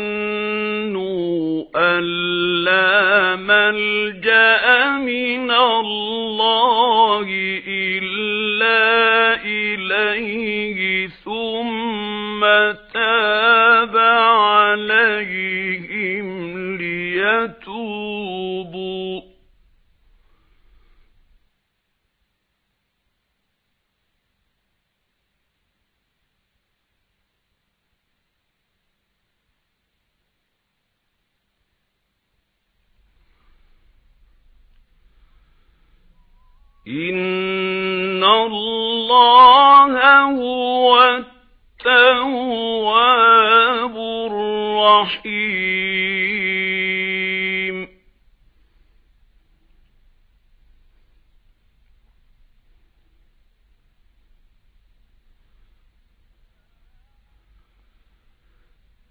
وظنوا أن لا ملجأ من الله إلا إليه ثم تاب عليهم ليتوبوا إِنَّ اللَّهَ هُوَ التَّوَّابُ الرَّحِيمُ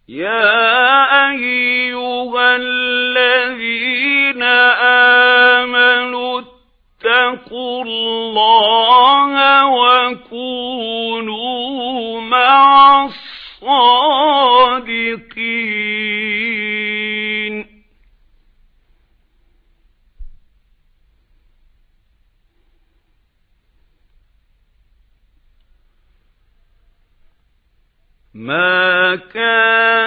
يَا اتَّقُوا اللَّهَ وَكُونُوا مَعَ الصَّادِقِينَ. مَا كَانَ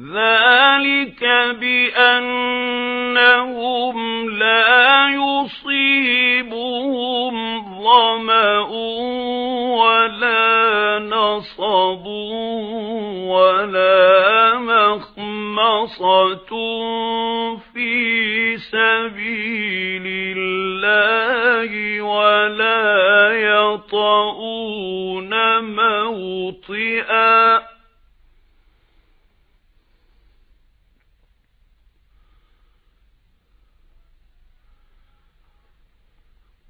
ذَلِكَ بِأَنَّهُمْ لَا يُصِيبُهُمْ ظَمَأٌ وَلَا نَصَبٌ وَلَا مَخْمَصَةٌ فِي سَبِيلِ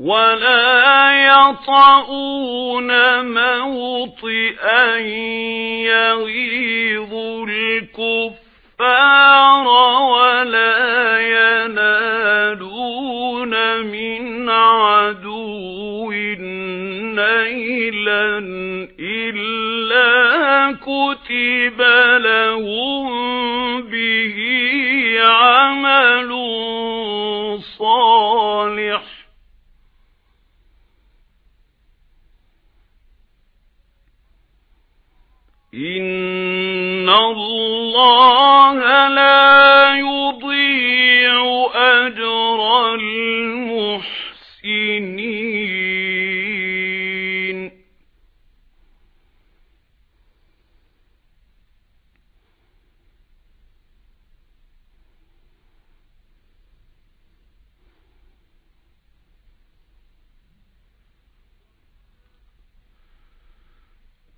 وَلَا يَطَئُونَ مَوْطِئًا يَغِيظُ الْكُفَّارَ وَلَا يَنَالُونَ مِنْ عَدُوٍّ نَيْلًا إِلَّا كُتِبَ لَهُم بِهِ عَمَلٌ إِنَّ اللَّهَ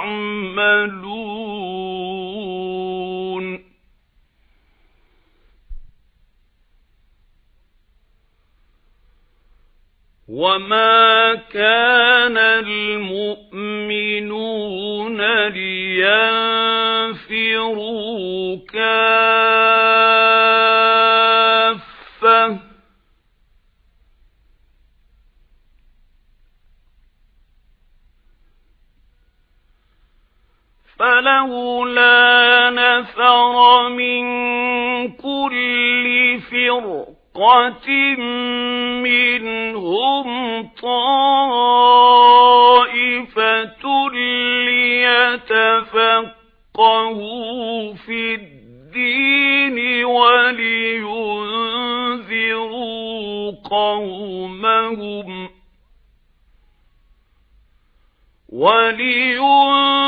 تَعْمَلُونَ. وَمَا كَانَ الْمُؤْمِنُونَ لِيَنْفِرُوا كَافِرِينَ. فَلَوْلَا نَفَرَ مِن كُلِّ فِرْقَةٍ مِنْهُمْ طَائِفَةٌ لِيَتَفَقَّهُوا فِي الدِّينِ وَلِيُنذِرُوا قَوْمَهُمْ وَلِيُنذِرُوا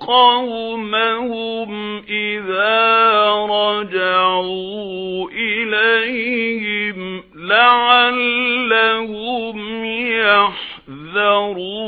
قَوْمَهُمْ إِذَا رَجَعُوا إِلَيْهِمْ لَعَلَّهُمْ يَحْذَرُونَ